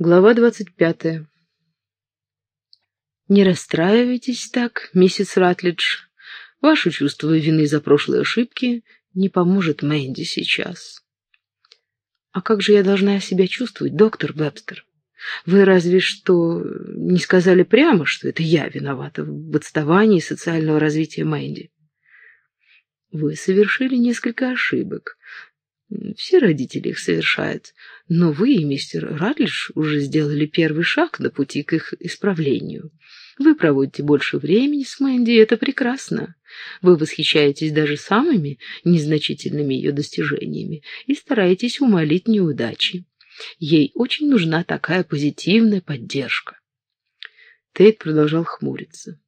Глава двадцать пятая. Не расстраивайтесь так, миссис Ратлидж. Ваше чувство вины за прошлые ошибки не поможет Мэнди сейчас. А как же я должна себя чувствовать, доктор Вебстер? Вы разве что не сказали прямо, что это я виновата в отставании социального развития Мэнди. Вы совершили несколько ошибок, все родители их совершают, но вы и мистер Радлиш уже сделали первый шаг на пути к их исправлению. Вы проводите больше времени с Мэнди, это прекрасно. Вы восхищаетесь даже самыми незначительными ее достижениями и стараетесь умолить неудачи. Ей очень нужна такая позитивная поддержка. Тейт продолжал хмуриться.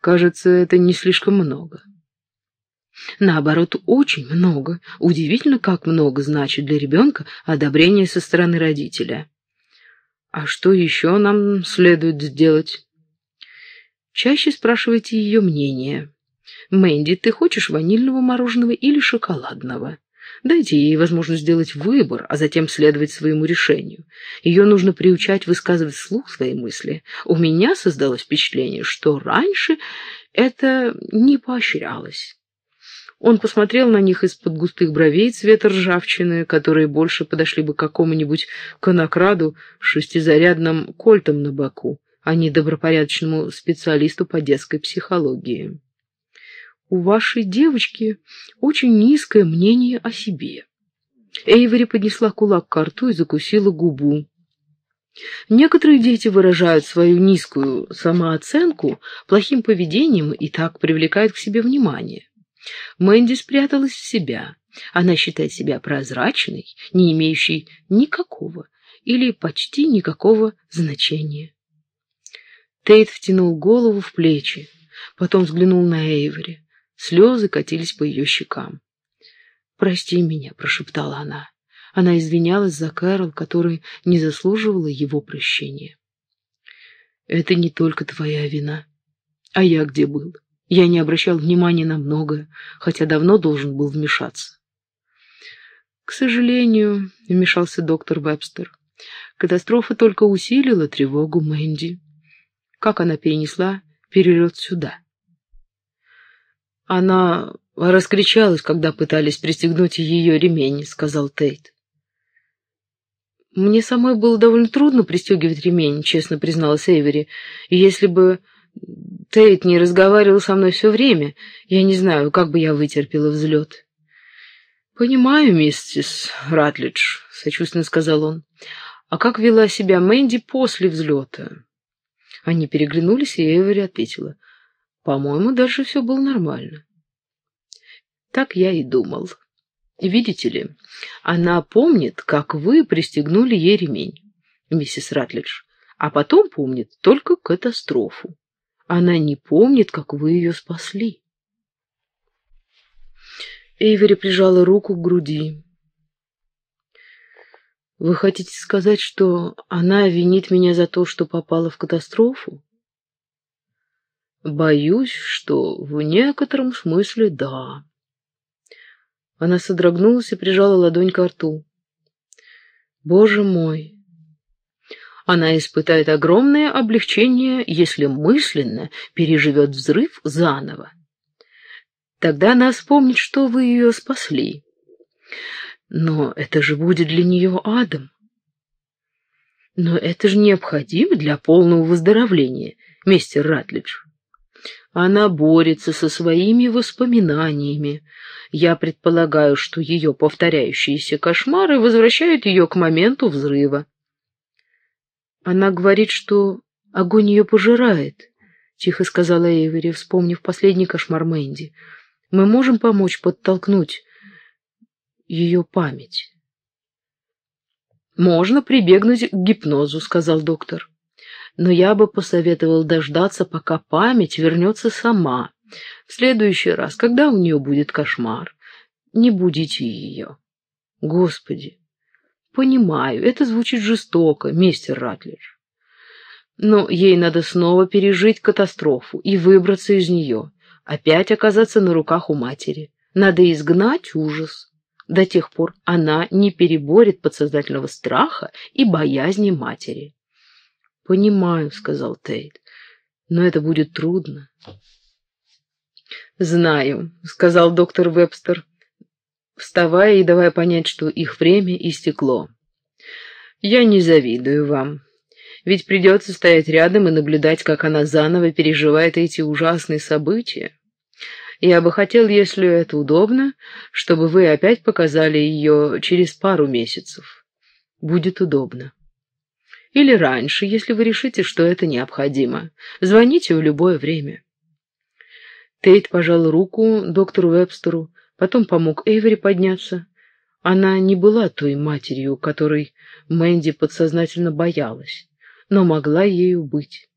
Кажется, это не слишком много. Наоборот, очень много. Удивительно, как много значит для ребенка одобрение со стороны родителя. А что еще нам следует сделать? Чаще спрашивайте ее мнение. Мэнди, ты хочешь ванильного мороженого или шоколадного? Дайте ей возможность сделать выбор, а затем следовать своему решению. Ее нужно приучать высказывать вслух свои мысли. У меня создалось впечатление, что раньше это не поощрялось. Он посмотрел на них из-под густых бровей цвета ржавчины, которые больше подошли бы какому-нибудь конокраду с шестизарядным кольтом на боку, а не добропорядочному специалисту по детской психологии. «У вашей девочки очень низкое мнение о себе». Эйвери поднесла кулак к рту и закусила губу. Некоторые дети выражают свою низкую самооценку плохим поведением и так привлекают к себе внимание. Мэнди спряталась в себя. Она считает себя прозрачной, не имеющей никакого или почти никакого значения. Тейт втянул голову в плечи, потом взглянул на Эйвори. Слезы катились по ее щекам. «Прости меня», — прошептала она. Она извинялась за Кэрол, которая не заслуживала его прощения. «Это не только твоя вина. А я где был? Я не обращал внимания на многое, хотя давно должен был вмешаться. «К сожалению», — вмешался доктор Вебстер, — «катастрофа только усилила тревогу Мэнди. Как она перенесла перелет сюда?» «Она раскричалась, когда пытались пристегнуть ее ремень», — сказал Тейт. «Мне самой было довольно трудно пристегивать ремень», — честно призналась Эйвери. «И если бы Тейт не разговаривал со мной все время. Я не знаю, как бы я вытерпела взлет. «Понимаю, миссис Ратлидж», — сочувственно сказал он. «А как вела себя Мэнди после взлета?» Они переглянулись, и Эвери ответила. «По-моему, дальше все было нормально». Так я и думал. Видите ли, она помнит, как вы пристегнули ей ремень, миссис Ратлидж, а потом помнит только катастрофу. Она не помнит, как вы ее спасли. Эйвери прижала руку к груди. Вы хотите сказать, что она винит меня за то, что попала в катастрофу? Боюсь, что в некотором смысле да. Она содрогнулась и прижала ладонь к рту. Боже мой, она испытает огромное облегчение, если мысленно переживет взрыв заново. Тогда она вспомнит, что вы ее спасли. Но это же будет для нее адом. Но это же необходимо для полного выздоровления, мистер Ратлидж. Она борется со своими воспоминаниями. Я предполагаю, что ее повторяющиеся кошмары возвращают ее к моменту взрыва. Она говорит, что огонь ее пожирает, — тихо сказала Эйвери, вспомнив последний кошмар Мэнди. Мы можем помочь подтолкнуть ее память. «Можно прибегнуть к гипнозу», — сказал доктор. «Но я бы посоветовал дождаться, пока память вернется сама. В следующий раз, когда у нее будет кошмар, не будите ее. Господи, Понимаю, это звучит жестоко, мистер Ратлидж. Но ей надо снова пережить катастрофу и выбраться из нее, опять оказаться на руках у матери. Надо изгнать ужас. до тех пор она не переборет подсознательного страха и боязни матери. «Понимаю», — сказал Тейт, — «но это будет трудно». «Знаю», — сказал доктор Вебстер, вставая и давая понять, что их время истекло. «Я не завидую вам, ведь придется стоять рядом и наблюдать, как она заново переживает эти ужасные события. Я бы хотел, если это удобно, чтобы вы опять показали ее через пару месяцев. Будет удобно. Или раньше, если вы решите, что это необходимо. Звоните в любое время. Тейт пожал руку доктору Вебстеру, потом помог Эйвери подняться. Она не была той матерью, которой Мэнди подсознательно боялась, но могла ею быть.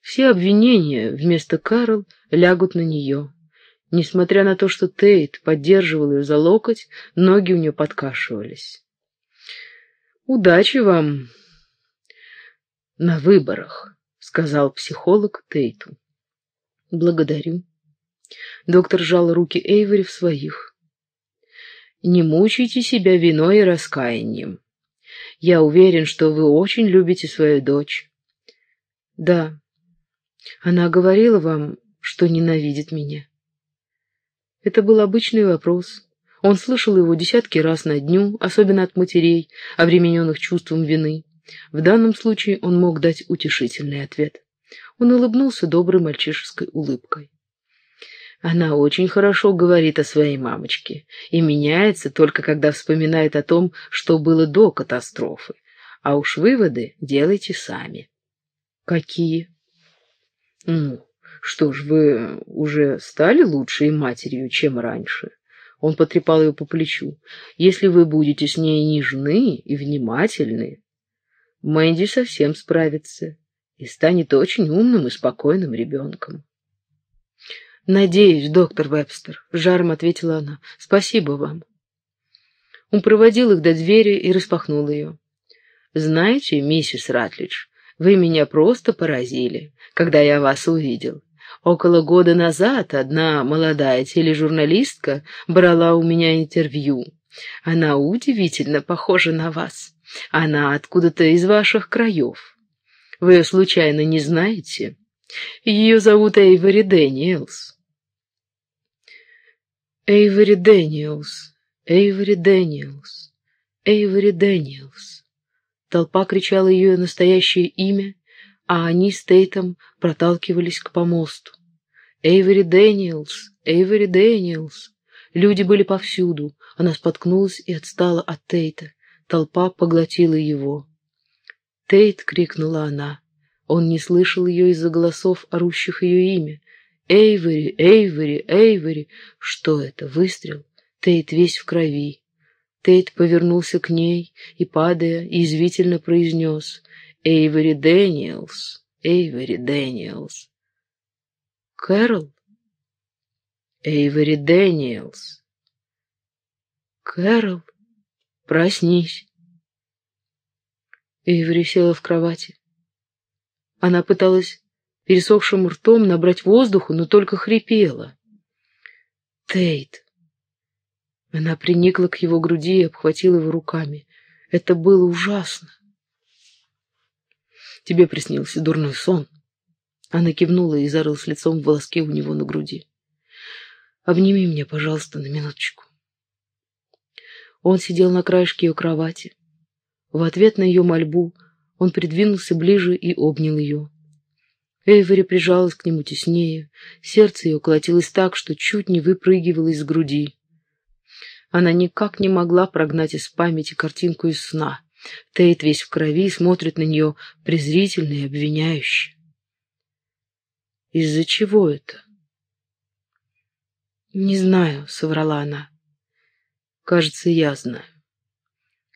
Все обвинения вместо Кэрол лягут на нее. Несмотря на то, что Тейт поддерживал ее за локоть, ноги у нее подкашивались. «Удачи вам на выборах», — сказал психолог Тейту. «Благодарю». Доктор сжал руки Эйвори в своих. «Не мучайте себя виной и раскаянием. Я уверен, что вы очень любите свою дочь». «Да, она говорила вам, что ненавидит меня». Это был обычный вопрос. Он слышал его десятки раз на дню, особенно от матерей, обремененных чувством вины. В данном случае он мог дать утешительный ответ. Он улыбнулся доброй мальчишеской улыбкой. Она очень хорошо говорит о своей мамочке и меняется только когда вспоминает о том, что было до катастрофы. А уж выводы делайте сами. Какие? Ну, «Что ж, вы уже стали лучшей матерью, чем раньше?» Он потрепал ее по плечу. «Если вы будете с ней нежны и внимательны, Мэнди совсем справится и станет очень умным и спокойным ребенком». «Надеюсь, доктор Вебстер», — жаром ответила она. «Спасибо вам». Он проводил их до двери и распахнул ее. «Знаете, миссис Ратлидж, вы меня просто поразили, когда я вас увидел. Около года назад одна молодая тележурналистка брала у меня интервью. Она удивительно похожа на вас. Она откуда-то из ваших краев. Вы ее случайно не знаете? Ее зовут Эйвори Дэниелс. Эйвори Дэниелс, Эйвери Дэниелс, Эйвери Дэниелс. Толпа кричала ее настоящее имя, а они с Тейтом проталкивались к помосту. «Эйвери Дэниелс! Эйвери Дэниелс!» Люди были повсюду. Она споткнулась и отстала от Тейта. Толпа поглотила его. «Тейт!» — крикнула она. Он не слышал ее из-за голосов, орущих ее имя. «Эйвери! Эйвери! Эйвери!» Что это? Выстрел? Тейт весь в крови. Тейт повернулся к ней и, падая, язвительно произнес Эйвери Дэниелс, Эйвери Дэниелс. Кэрол? Эйвери Дэниелс. Кэрол, проснись. Эйвери села в кровати. Она пыталась пересохшим ртом набрать воздуху, но только хрипела. Тейт. Она приникла к его груди и обхватила его руками. Это было ужасно. Тебе приснился дурной сон. Она кивнула и зарылась лицом в волоске у него на груди. Обними меня, пожалуйста, на минуточку. Он сидел на краешке ее кровати. В ответ на ее мольбу он придвинулся ближе и обнял ее. Эйвери прижалась к нему теснее, сердце ее колотилось так, что чуть не выпрыгивало из груди. Она никак не могла прогнать из памяти картинку из сна. Тейт весь в крови смотрит на нее презрительно и обвиняюще. Из-за чего это? Не знаю, соврала она. Кажется, я знаю.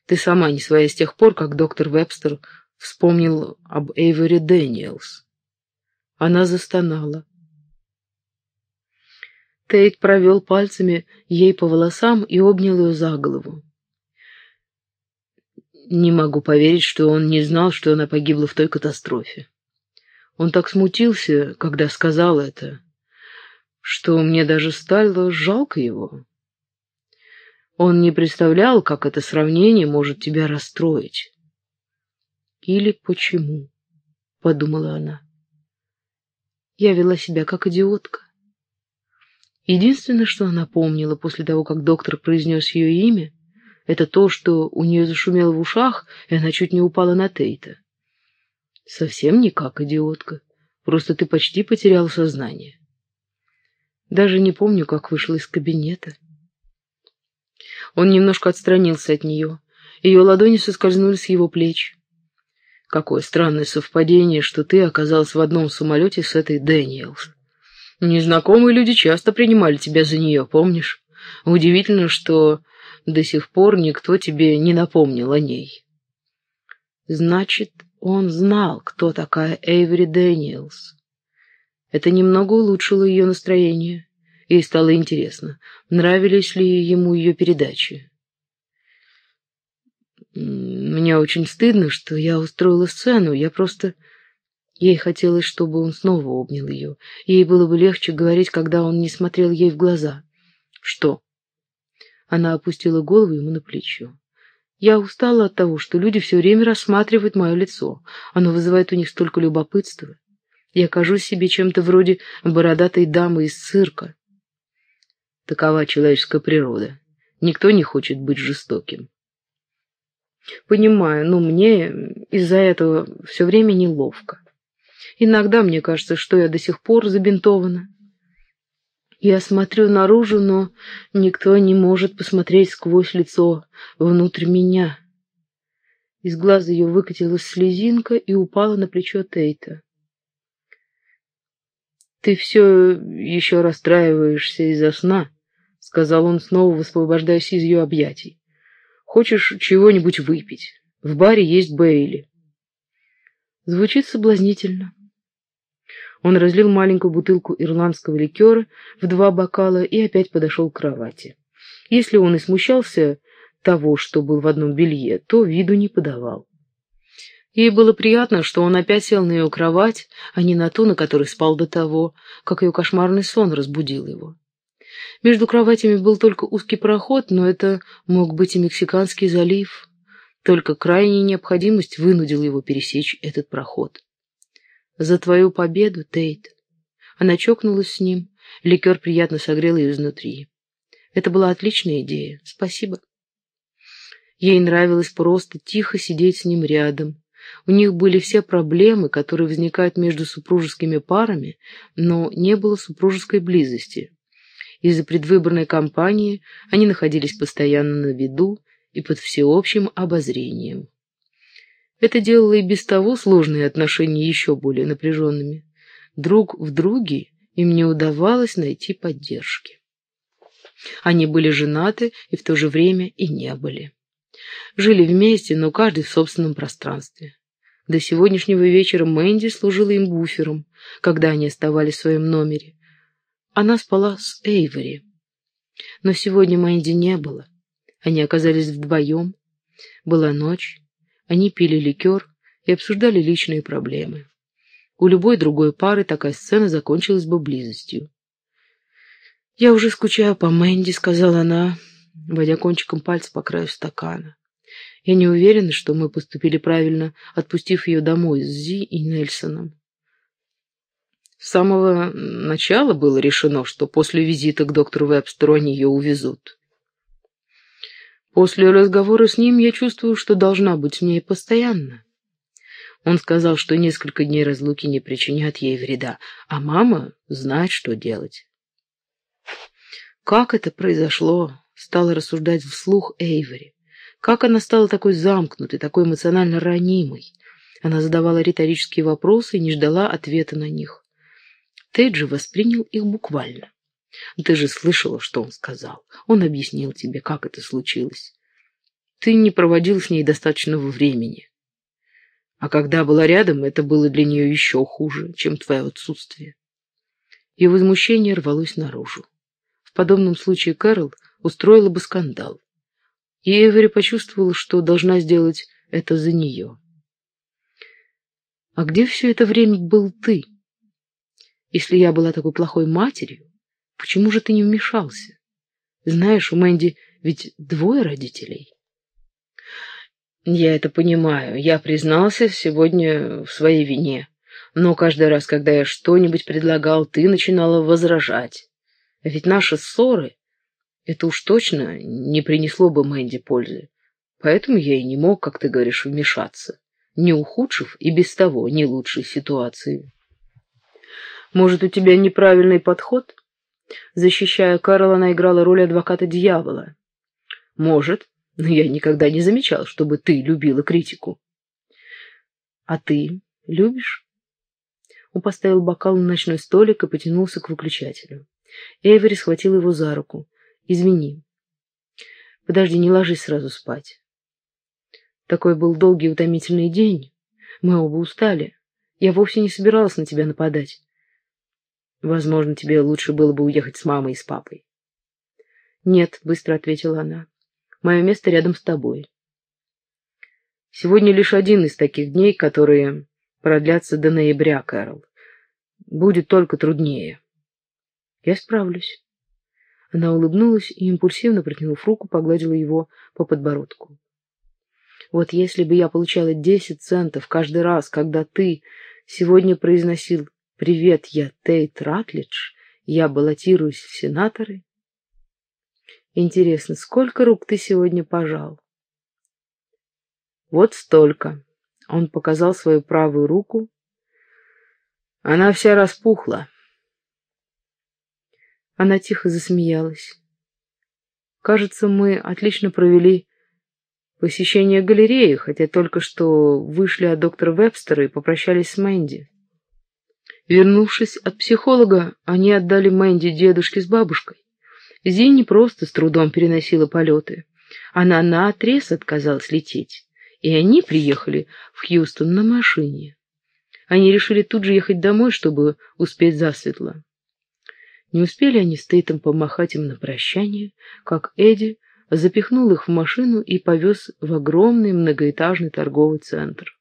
Ты сама не своя с тех пор, как доктор Вебстер вспомнил об Эйвери Дэниелс. Она застонала. Тейт провел пальцами ей по волосам и обнял ее за голову. Не могу поверить, что он не знал, что она погибла в той катастрофе. Он так смутился, когда сказал это, что мне даже стало жалко его. Он не представлял, как это сравнение может тебя расстроить. Или почему, подумала она. Я вела себя как идиотка. Единственное, что она помнила после того, как доктор произнес ее имя, это то, что у нее зашумело в ушах, и она чуть не упала на Тейта. Совсем не как идиотка, просто ты почти потерял сознание. Даже не помню, как вышла из кабинета. Он немножко отстранился от нее. Ее ладони соскользнули с его плеч. Какое странное совпадение, что ты оказалась в одном самолете с этой Дэниелс. Незнакомые люди часто принимали тебя за нее, помнишь? Удивительно, что до сих пор никто тебе не напомнил о ней. Значит, он знал, кто такая Эйвери Дэниелс. Это немного улучшило ее настроение. Ей стало интересно, нравились ли ему ее передачи. Мне очень стыдно, что я устроила сцену. Я просто... Ей хотелось, чтобы он снова обнял ее. Ей было бы легче говорить, когда он не смотрел ей в глаза. «Что?» Она опустила голову ему на плечо. «Я устала от того, что люди все время рассматривают мое лицо. Оно вызывает у них столько любопытства. Я кажусь себе чем-то вроде бородатой дамы из цирка. Такова человеческая природа. Никто не хочет быть жестоким. Понимаю, но мне из-за этого все время неловко. Иногда мне кажется, что я до сих пор забинтована. Я смотрю наружу, но никто не может посмотреть сквозь лицо, внутрь меня. Из глаза ее выкатилась слезинка и упала на плечо Тейта. «Ты все еще расстраиваешься из-за сна», — сказал он, снова высвобождаясь из ее объятий. «Хочешь чего-нибудь выпить? В баре есть Бейли». Звучит соблазнительно. Он разлил маленькую бутылку ирландского ликера в два бокала и опять подошел к кровати. Если он и смущался того, что был в одном белье, то виду не подавал. Ей было приятно, что он опять сел на ее кровать, а не на ту, на которой спал до того, как ее кошмарный сон разбудил его. Между кроватями был только узкий проход, но это мог быть и Мексиканский залив. Только крайняя необходимость вынудила его пересечь этот проход. «За твою победу, Тейт!» Она чокнулась с ним, ликер приятно согрел ее изнутри. Это была отличная идея, спасибо. Ей нравилось просто тихо сидеть с ним рядом, у них были все проблемы, которые возникают между супружескими парами, но не было супружеской близости. Из-за предвыборной кампании они находились постоянно на виду и под всеобщим обозрением. Это делало и без того сложные отношения еще более напряженными. Друг в друге им не удавалось найти поддержки. Они были женаты и в то же время и не были. Жили вместе, но каждый в собственном пространстве. До сегодняшнего вечера Мэнди служила им буфером, когда они оставались в своем номере. Она спала с Эйвори. Но сегодня Мэнди не было. Они оказались вдвоем. Была ночь. Они пили ликер и обсуждали личные проблемы. У любой другой пары такая сцена закончилась бы близостью. «Я уже скучаю по Мэнди», — сказала она, водя кончиком пальца по краю стакана. Я не уверена, что мы поступили правильно, отпустив ее домой с Зи и Нельсоном. С самого начала было решено, что после визита к доктору Вебстеру они ее увезут. После разговора с ним я чувствую, что должна быть с ней постоянно. Он сказал, что несколько дней разлуки не причинят ей вреда, а мама знает, что делать. Как это произошло, стала рассуждать вслух Эйвори. Как она стала такой замкнутой, такой эмоционально ранимой? Она задавала риторические вопросы и не ждала ответа на них. Тейджи воспринял их буквально. Ты же слышала, что он сказал. Он объяснил тебе, как это случилось. Ты не проводил с ней достаточного времени. А когда была рядом, это было для нее еще хуже, чем твое отсутствие. Ее возмущение рвалось наружу. В подобном случае Кэрол устроила бы скандал и Эвери почувствовала, что должна сделать это за нее. «А где все это время был ты? Если я была такой плохой матерью, почему же ты не вмешался? Знаешь, у Мэнди Ведь двое родителей. Я это понимаю. Я признался сегодня в своей вине. Но каждый раз, когда я что-нибудь предлагал, ты начинала возражать. А ведь наши ссоры, это уж точно не принесло бы Мэнди пользы. Поэтому я и не мог, как ты говоришь, вмешаться, не ухудшив и без того не лучшей ситуации. Может, у тебя неправильный подход? Защищая Карла, она играла роль адвоката дьявола. Может, но я никогда не замечал, чтобы ты любила критику. А ты любишь? Он поставил бокал на ночной столик и потянулся к выключателю. Эйвери схватил его за руку. «Извини. Подожди, не ложись сразу спать. Такой был долгий утомительный день. Мы оба устали. Я вовсе не собиралась на тебя нападать. Возможно, тебе лучше было бы уехать с мамой и с папой. «Нет», — быстро ответила она. Мое место рядом с тобой. Сегодня лишь один из таких дней, которые продлятся до ноября, Кэрол. Будет только труднее. Я справлюсь. Она улыбнулась и, импульсивно протянув руку, погладила его по подбородку. Вот если бы я получала десять центов каждый раз, когда ты сегодня произносил «Привет, я Тейт Ратлидж», я баллотируюсь в сенаторы, Интересно, сколько рук ты сегодня пожал? Вот столько. Он показал свою правую руку. Она вся распухла. Она тихо засмеялась. Кажется, мы отлично провели посещение галереи, хотя только что вышли от доктора Вебстера и попрощались с Мэнди. Вернувшись от психолога, они отдали Мэнди дедушке с бабушкой. Зи не просто с трудом переносила полеты. Она наотрез отказалась лететь, и они приехали в Хьюстон на машине. Они решили тут же ехать домой, чтобы успеть засветло. Не успели они с Тейтом помахать им на прощание, как Эдди запихнул их в машину и повез в огромный многоэтажный торговый центр.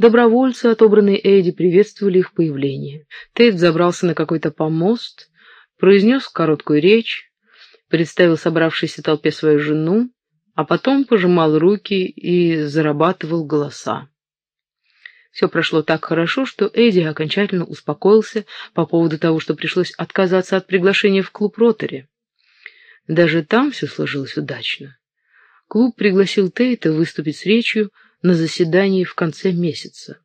Добровольцы, отобранные Эдди, приветствовали их появление. Тейт забрался на какой-то помост произнес короткую речь, представил собравшейся толпе свою жену, а потом пожимал руки и зарабатывал голоса. Все прошло так хорошо, что Эдди окончательно успокоился по поводу того, что пришлось отказаться от приглашения в клуб Ротари. Даже там все сложилось удачно. Клуб пригласил Тейта выступить с речью на заседании в конце месяца.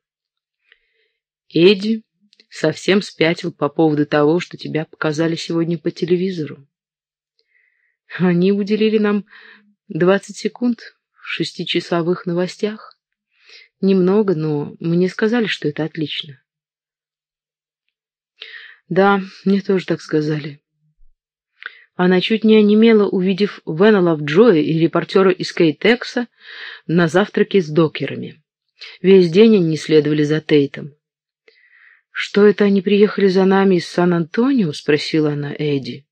Эдди совсем спятил по поводу того, что тебя показали сегодня по телевизору. Они уделили нам двадцать секунд в шестичасовых новостях. Немного, но мне сказали, что это отлично. Да, мне тоже так сказали. Она чуть не онемела, увидев Вена Лавджоя и репортера из Кейтекса на завтраке с докерами. Весь день они следовали за Тейтом. «Что это они приехали за нами из Сан-Антонио?» — спросила она Эдди.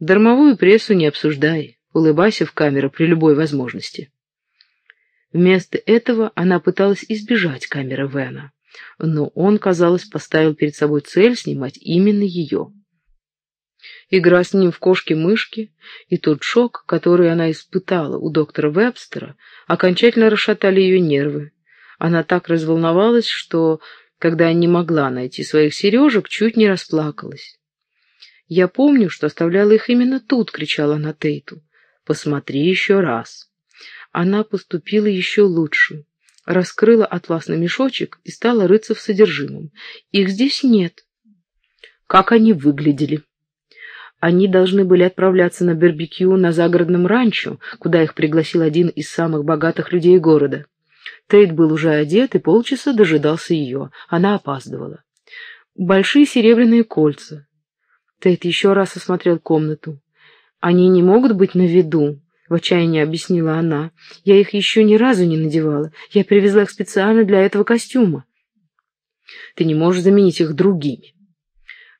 «Дармовую прессу не обсуждай. Улыбайся в камеру при любой возможности». Вместо этого она пыталась избежать камеры Вена, но он, казалось, поставил перед собой цель снимать именно ее. Игра с ним в кошки-мышки и тот шок, который она испытала у доктора Вебстера, окончательно расшатали ее нервы. Она так разволновалась, что когда не могла найти своих сережек, чуть не расплакалась. «Я помню, что оставляла их именно тут», — кричала она Тейту. «Посмотри еще раз». Она поступила еще лучше. Раскрыла атласный мешочек и стала рыться в содержимом. Их здесь нет. Как они выглядели? Они должны были отправляться на барбекю на загородном ранчо, куда их пригласил один из самых богатых людей города. Тейт был уже одет и полчаса дожидался ее. Она опаздывала. Большие серебряные кольца. Тейт еще раз осмотрел комнату. «Они не могут быть на виду», — в отчаянии объяснила она. «Я их еще ни разу не надевала. Я привезла их специально для этого костюма». «Ты не можешь заменить их другими».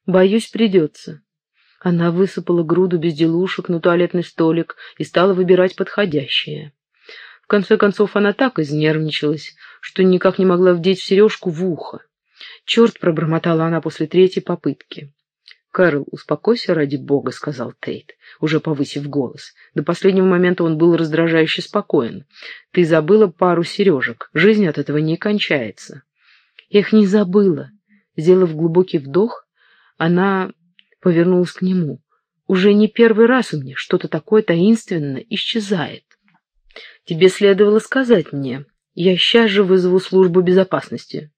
«Боюсь, придется». Она высыпала груду безделушек на туалетный столик и стала выбирать подходящее конце концов, она так изнервничалась, что никак не могла вдеть в сережку в ухо. «Черт!» — пробормотала она после третьей попытки. «Кэрол, успокойся ради бога», — сказал Тейт, уже повысив голос. До последнего момента он был раздражающе спокоен. «Ты забыла пару сережек. Жизнь от этого не кончается». «Я их не забыла». Сделав глубокий вдох, она повернулась к нему. «Уже не первый раз у меня что-то такое таинственно исчезает. Тебе следовало сказать мне. Я сейчас же вызову службу безопасности».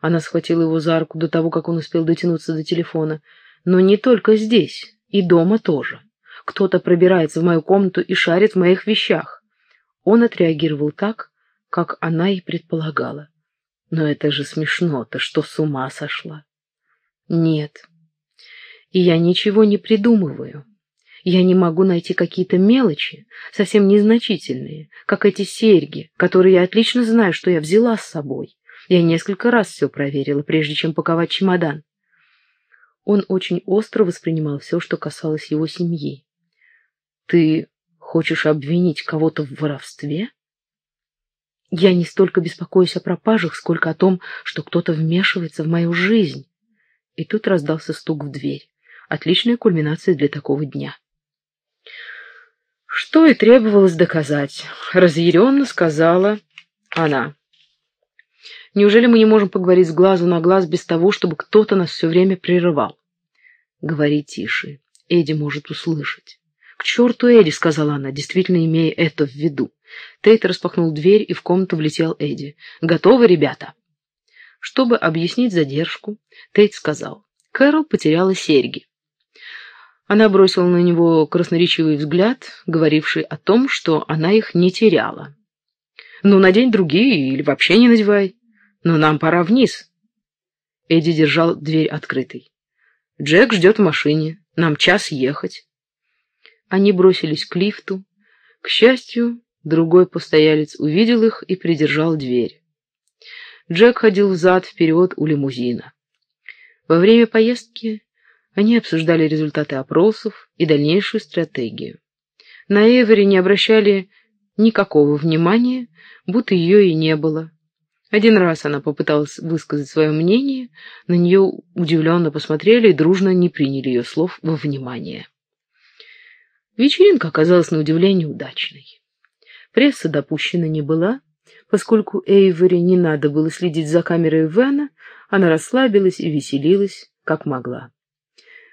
Она схватила его за руку до того, как он успел дотянуться до телефона. Но не только здесь, и дома тоже. Кто-то пробирается в мою комнату и шарит в моих вещах. Он отреагировал так, как она и предполагала. Но это же смешно, ты что, с ума сошла? Нет. И я ничего не придумываю. Я не могу найти какие-то мелочи, совсем незначительные, как эти серьги, которые я отлично знаю, что я взяла с собой. Я несколько раз все проверила, прежде чем паковать чемодан. Он очень остро воспринимал все, что касалось его семьи. «Ты хочешь обвинить кого-то в воровстве?» «Я не столько беспокоюсь о пропажах, сколько о том, что кто-то вмешивается в мою жизнь». И тут раздался стук в дверь. Отличная кульминация для такого дня. Что и требовалось доказать, разъяренно сказала она. Неужели мы не можем поговорить с глазу на глаз без того, чтобы кто-то нас все время прерывал? Говори тише. Эдди может услышать. «К черту Эдди!» — сказала она, действительно имея это в виду. Тейт распахнул дверь, и в комнату влетел Эдди. «Готовы, ребята?» Чтобы объяснить задержку, Тейт сказал. Кэрол потеряла серьги. Она бросила на него красноречивый взгляд, говоривший о том, что она их не теряла. «Ну, надень другие или вообще не надевай. Но нам пора вниз». Эдди держал дверь открытой. Джек ждет в машине. Нам час ехать. Они бросились к лифту. К счастью, другой постоялец увидел их и придержал дверь. Джек ходил взад-вперед у лимузина. Во время поездки они обсуждали результаты опросов и дальнейшую стратегию. На Эвери не обращали никакого внимания, будто ее и не было. Один раз она попыталась высказать свое мнение, на нее удивленно посмотрели и дружно не приняли ее слов во внимание. Вечеринка оказалась на удивление удачной. Пресса допущена не была, поскольку Эйвори не надо было следить за камерой Вена, она расслабилась и веселилась, как могла.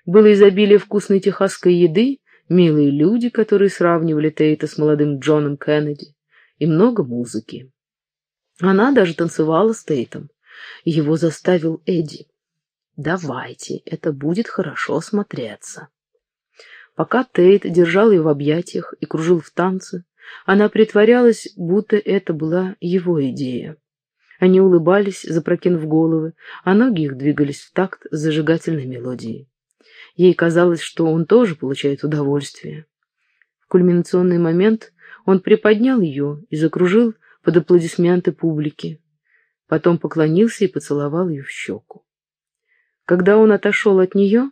Было изобилие вкусной техасской еды, милые люди, которые сравнивали Тейта с молодым Джоном Кеннеди, и много музыки. Она даже танцевала с Тейтом. Его заставил Эдди. «Давайте, это будет хорошо смотреться». Пока Тейт держал ее в объятиях и кружил в танце, она притворялась, будто это была его идея. Они улыбались, запрокинув головы, а ноги их двигались в такт с зажигательной мелодией. Ей казалось, что он тоже получает удовольствие. В кульминационный момент он приподнял ее и закружил под аплодисменты публики. Потом поклонился и поцеловал ее в щеку. Когда он отошел от нее,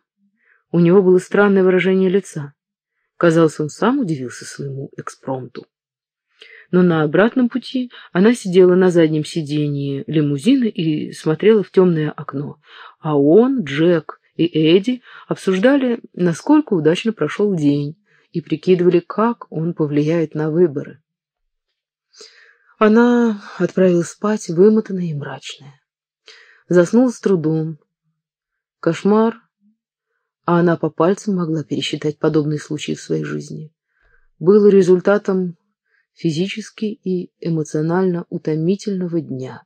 у него было странное выражение лица. Казалось, он сам удивился своему экспромту. Но на обратном пути она сидела на заднем сиденье лимузина и смотрела в темное окно, а он, Джек и Эдди обсуждали, насколько удачно прошел день, и прикидывали, как он повлияет на выборы. Она отправилась спать, вымотанная и мрачная. Заснула с трудом. Кошмар, а она по пальцам могла пересчитать подобные случаи в своей жизни, был результатом физически и эмоционально утомительного дня.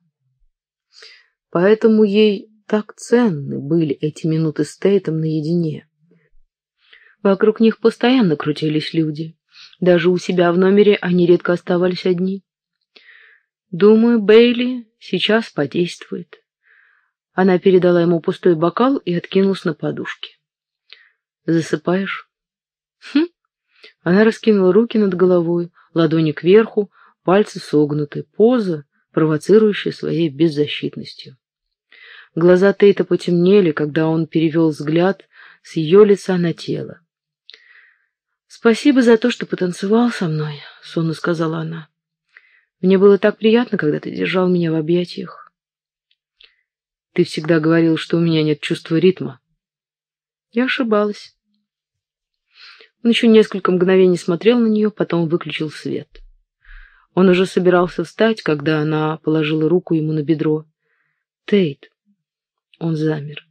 Поэтому ей так ценны были эти минуты с Тейтом наедине. Вокруг них постоянно крутились люди. Даже у себя в номере они редко оставались одни. Думаю, Бейли сейчас подействует. Она передала ему пустой бокал и откинулась на подушке. Засыпаешь? Хм. Она раскинула руки над головой, ладони кверху, пальцы согнуты, поза, провоцирующая своей беззащитностью. Глаза Тейта потемнели, когда он перевел взгляд с ее лица на тело. «Спасибо за то, что потанцевал со мной», — сонно сказала она. Мне было так приятно, когда ты держал меня в объятиях. Ты всегда говорил, что у меня нет чувства ритма. Я ошибалась. Он еще несколько мгновений смотрел на нее, потом выключил свет. Он уже собирался встать, когда она положила руку ему на бедро. «Тейт!» Он замер.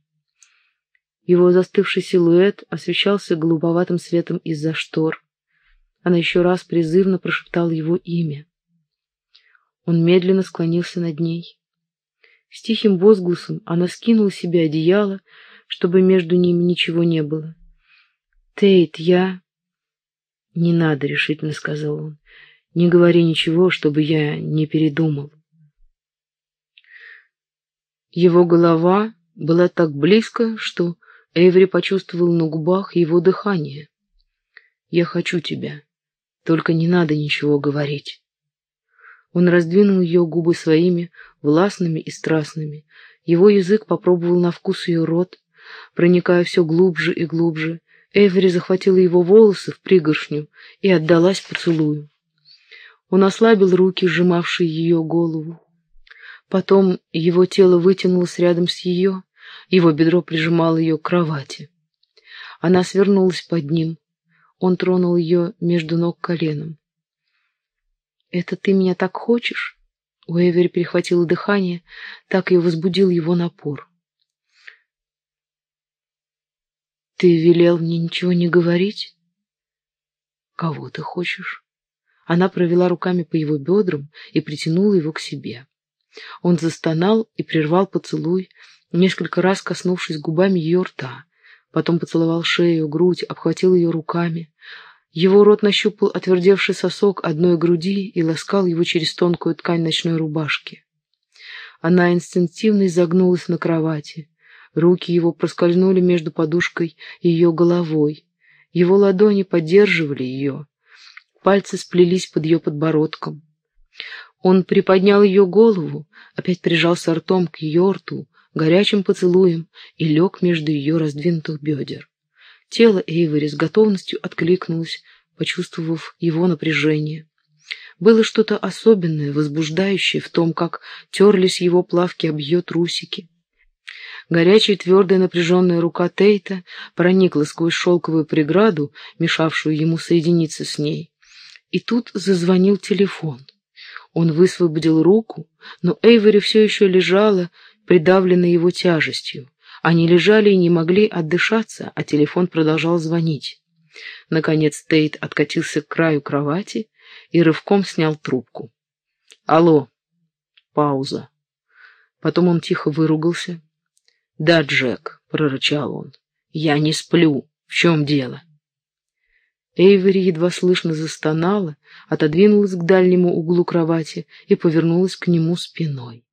Его застывший силуэт освещался голубоватым светом из-за штор. Она еще раз призывно прошептала его имя. Он медленно склонился над ней. С тихим возгласом она скинула себе одеяло, чтобы между ними ничего не было. «Тейт, я...» «Не надо», — решительно сказал он. «Не говори ничего, чтобы я не передумал». Его голова была так близко, что Эйври почувствовал на губах его дыхание. «Я хочу тебя. Только не надо ничего говорить». Он раздвинул ее губы своими, властными и страстными. Его язык попробовал на вкус ее рот, проникая все глубже и глубже. Эйвери захватила его волосы в пригоршню и отдалась поцелую. Он ослабил руки, сжимавшие ее голову. Потом его тело вытянулось рядом с ее, его бедро прижимало ее к кровати. Она свернулась под ним. Он тронул ее между ног коленом. «Это ты меня так хочешь?» У Эвери перехватило дыхание, так и возбудил его напор. «Ты велел мне ничего не говорить?» «Кого ты хочешь?» Она провела руками по его бедрам и притянула его к себе. Он застонал и прервал поцелуй, несколько раз коснувшись губами ее рта. Потом поцеловал шею, грудь, обхватил ее руками. Его рот нащупал отвердевший сосок одной груди и ласкал его через тонкую ткань ночной рубашки. Она инстинктивно изогнулась на кровати. Руки его проскользнули между подушкой и ее головой. Его ладони поддерживали ее. Пальцы сплелись под ее подбородком. Он приподнял ее голову, опять прижался ртом к ее рту, горячим поцелуем и лег между ее раздвинутых бедер. Тело Эйвори с готовностью откликнулось, почувствовав его напряжение. Было что-то особенное, возбуждающее в том, как терлись его плавки об ее трусики. Горячая, твердая, напряженная рука Тейта проникла сквозь шелковую преграду, мешавшую ему соединиться с ней. И тут зазвонил телефон. Он высвободил руку, но Эйвори все еще лежала, придавленная его тяжестью. Они лежали и не могли отдышаться, а телефон продолжал звонить. Наконец Тейт откатился к краю кровати и рывком снял трубку. «Алло!» Пауза. Потом он тихо выругался. «Да, Джек», — прорычал он, — «я не сплю. В чем дело?» Эйвери едва слышно застонала, отодвинулась к дальнему углу кровати и повернулась к нему спиной.